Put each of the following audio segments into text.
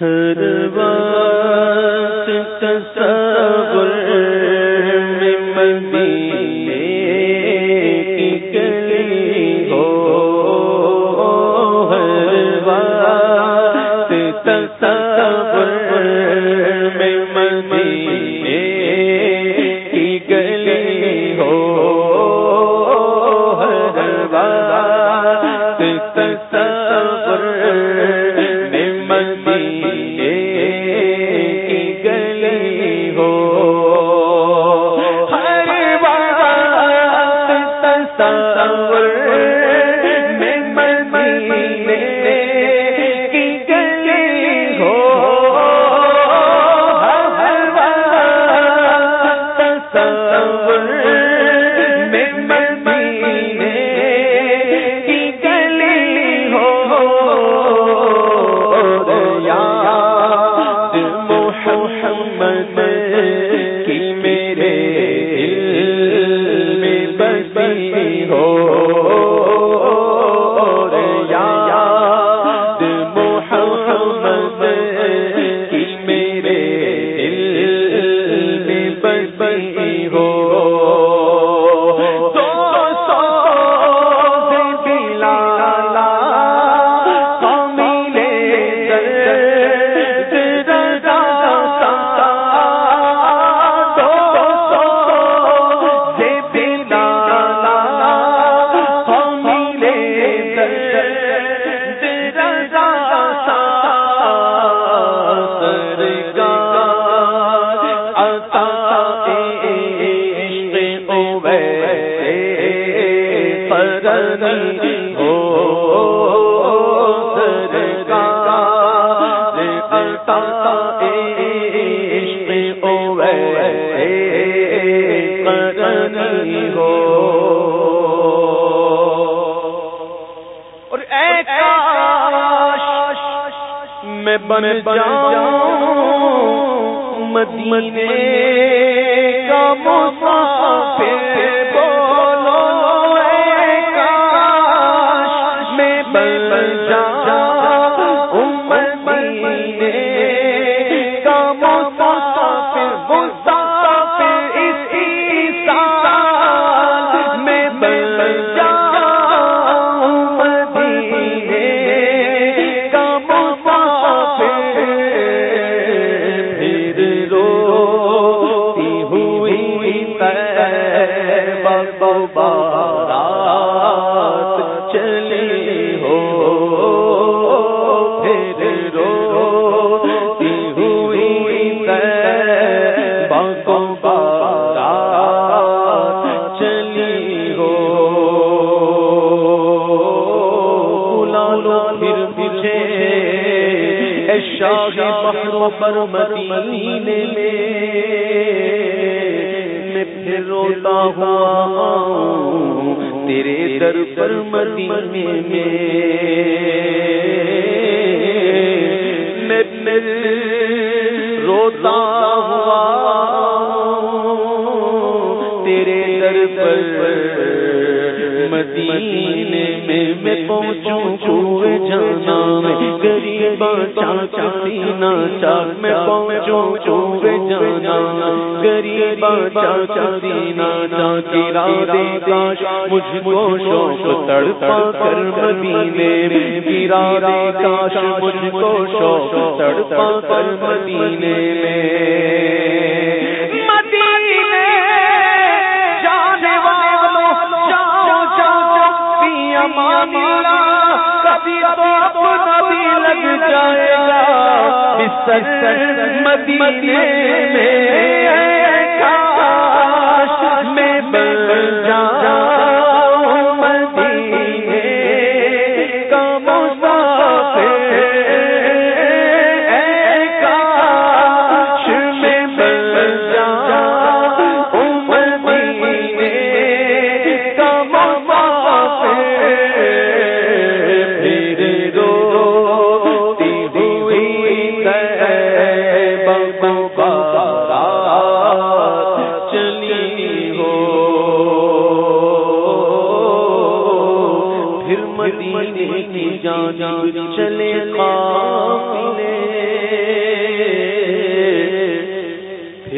ہر وقت تصور میں مدینے میں بن جاؤں مدینے کا مسافر بارات چلی ہو، پھر روتی ہوئی باقوں بارات چلی ہو۔ لالو پھر مجھے شاہ پر مدینے میں سے روتا ہوا تیرے در پر مدینے میں میں روتا ہوا تیرے در پر مدینے میں میں پہنچوں کوئے جانا میں چاچا چاک سینا چاک میں پہنچوں کوئے جانا غریبا چاچا سینا چاک گرا دے کاش مجھ کو شوق تڑپا کر مدینے میں گرا دے کاش مجھ کو شوق تڑپا کر مدینے میں مانا کبھی تو اپنا بھی لگ جائے گا۔ مدینے میں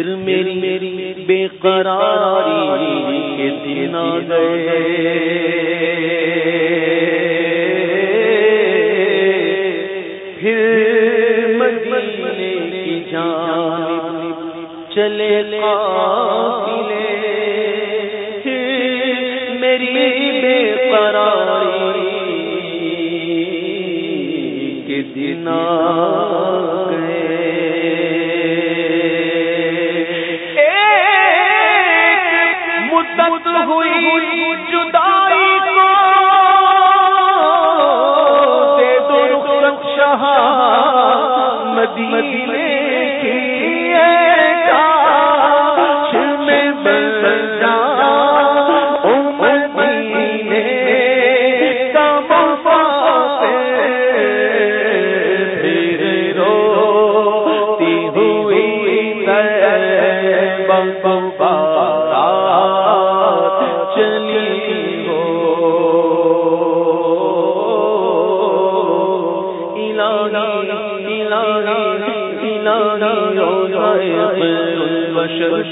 پھر میری میری بے قراری کے دن گئے پھر مدینے کی جان چلے قافلے۔ میری بے قراری کے دن ہوئی جدائی کو دے دو رخصت مدینے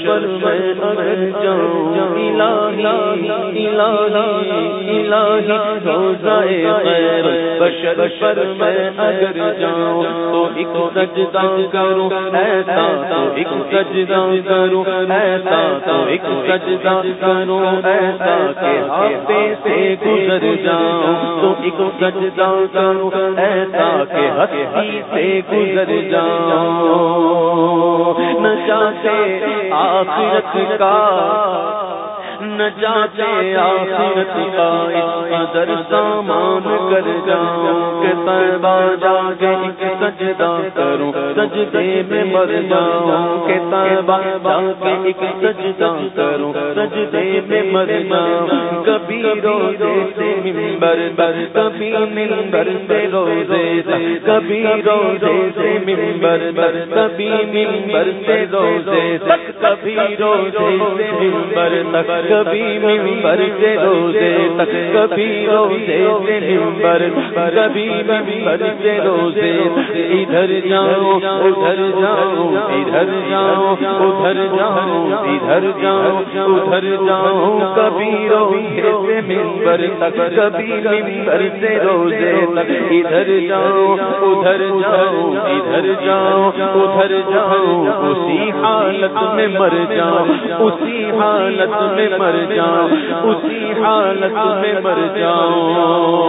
پر میں اگر جاؤں الہی بشر میں اگر جاؤں تو ایک سجدہ کروں، ایسا تو ایک سجدہ کروں، ایسا تو ایک سجدہ کروں، ایسا کہ ہاتھے سے گزر جاؤں تو ایک سجدہ کروں، ایسا کہ ہستی سے گزر جاؤں۔ آخرت کا نہ جاتے آخرت کا اس قدر سامان کر جاؤں کہ تیبا جا کے ایک سجدہ کروں، سجدے میں مر جاؤں کہ تیبا جا کے ایک سجدہ کروں، سجدے میں مر جاؤں۔ کبھی روزے سے ممبر بر کبھی ممبر سے روزے سے کبھی روزے سے ممبر بر کبھی ممبر سے روزے تک کبھی روزے سے ممبر تک۔ کبھی ممبر سے روزے تک، کبھی روزے سے ممبر کبھی ممبر سے روزے۔ ادھر جاؤ ادھر جاؤ ادھر جاؤ ادھر جاؤ ادھر جاؤ ادھر جاؤ کبھی روزے سے ممبر تک، کبھی ممبر سے روزے تک۔ ادھر جاؤ ادھر جاؤ ادھر جاؤ ادھر جاؤ اسی حالت میں مر جاؤ اسی حالت میں مر جاؤں اسی حالت میں مر جاؤں۔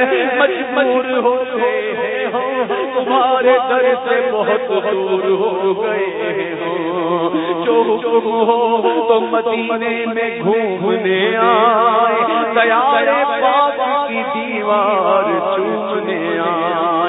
مجبور ہوتے ہیں۔ تمہارے در سے بہت دور ہو گئے ہیں جو حکم ہو تو مدینے میں گھومنے آئے۔ تیارے بابا کی دیوار چومنے آئے۔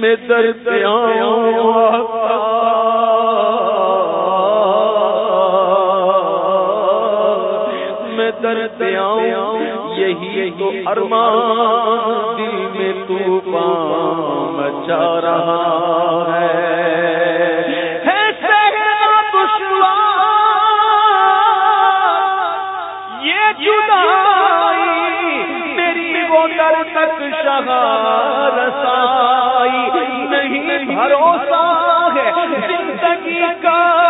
میں درد میں درد آؤں یہی تو ارمان دل میں تو پام مچا رہا ہے۔ یہ تک شہار رسائی نہیں بھروسہ ہے زندگی کا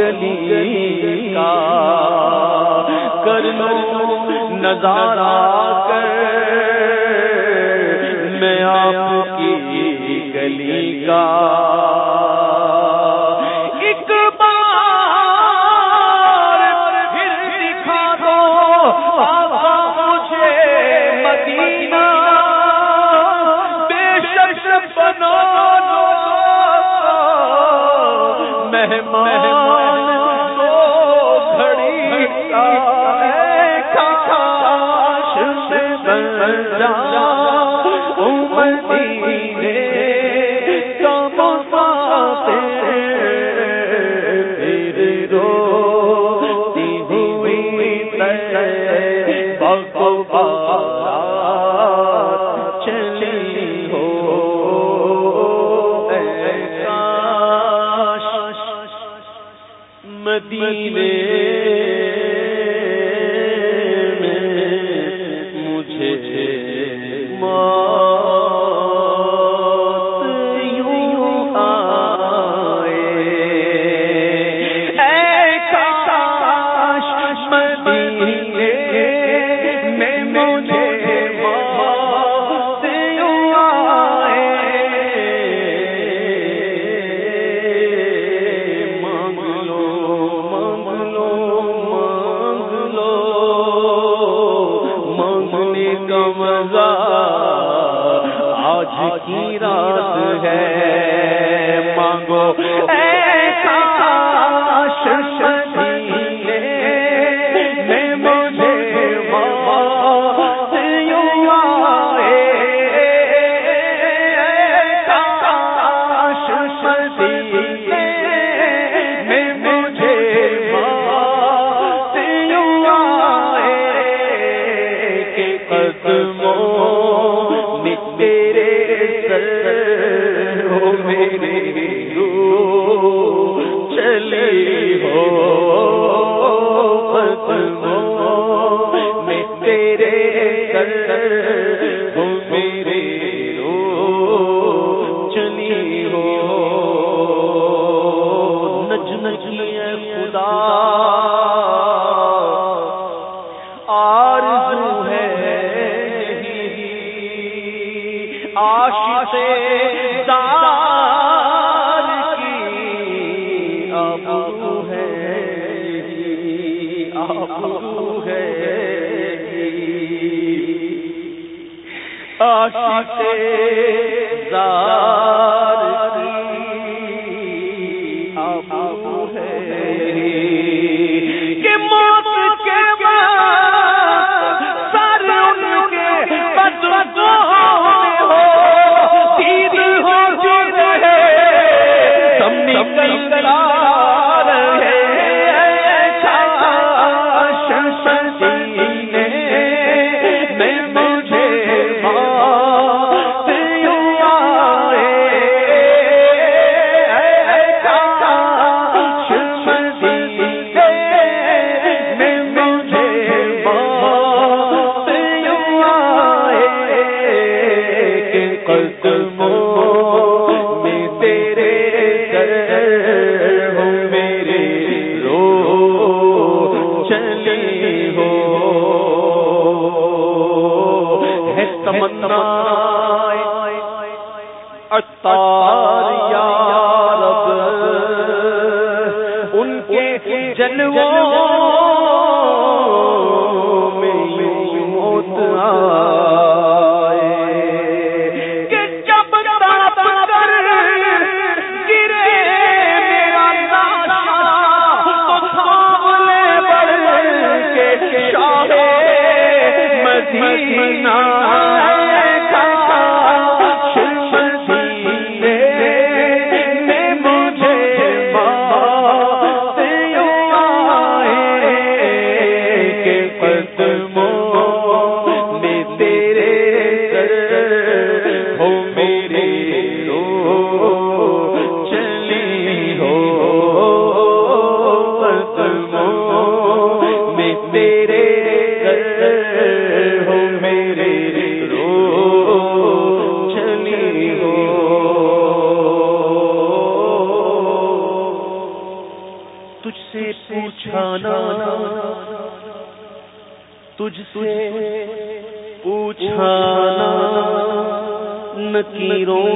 گلی کا کر لو نظارہ کر میں آپ کی گلی کا کو جانا ہے۔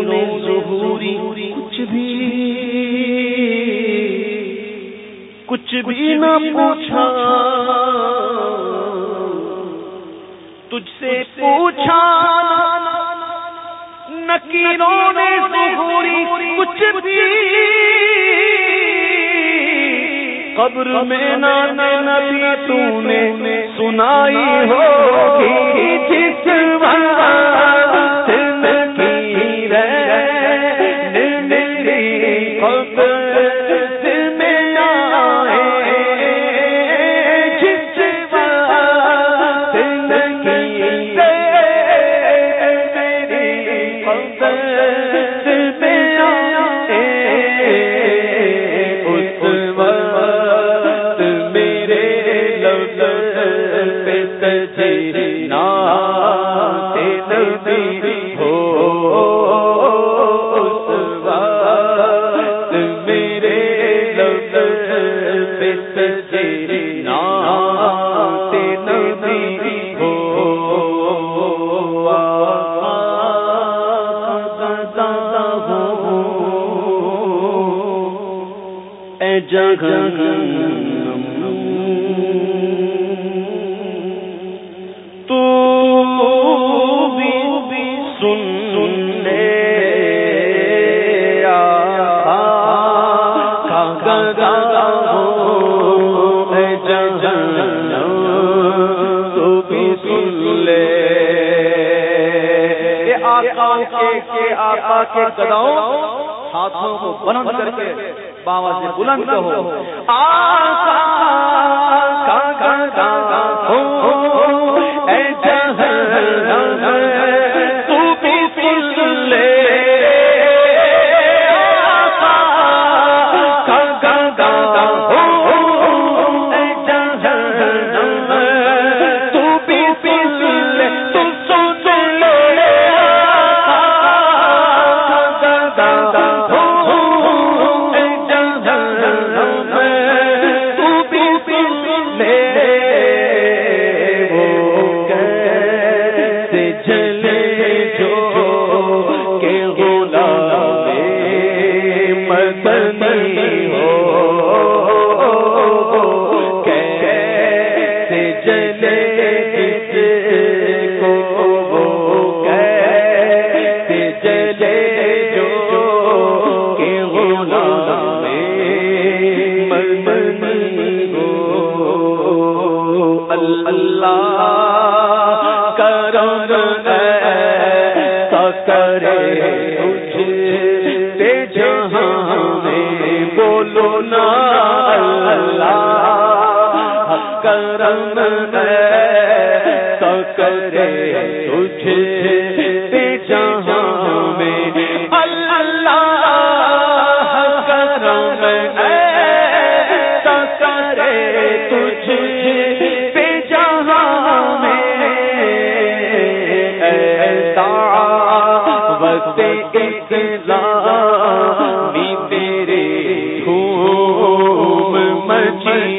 نے ظہوری کچھ بھی کچھ بھی نہ پوچھا تجھ سے پوچھا نکیروں نے ظہوری کچھ بھی قبر میں نانا نبی تو نے سنائی ہوگی جس بھگوان کر کے گداؤں ہاتھوں کو بلند کر کے بابا سے بلند کہو۔ آقا اللہ کرم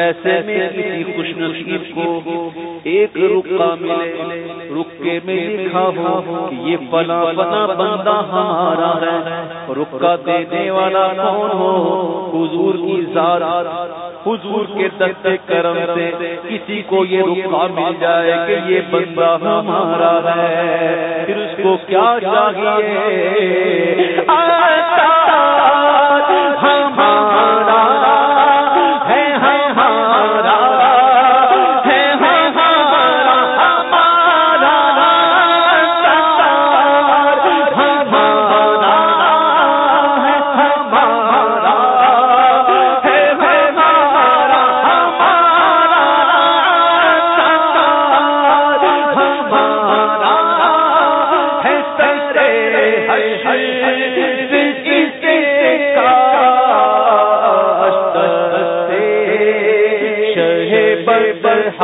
ایسے میں کسی خوش نصیب کو ایک رکا ملے رکے میں لکھا ہو یہ فلا فلا بندہ ہمارا ہے رکا دینے والا کون ہو؟ حضور کی ذات حضور کے دست کرم سے کسی کو یہ رکا مل جائے کہ یہ بندہ ہمارا ہے۔ پھر اس کو کیا چاہیے بس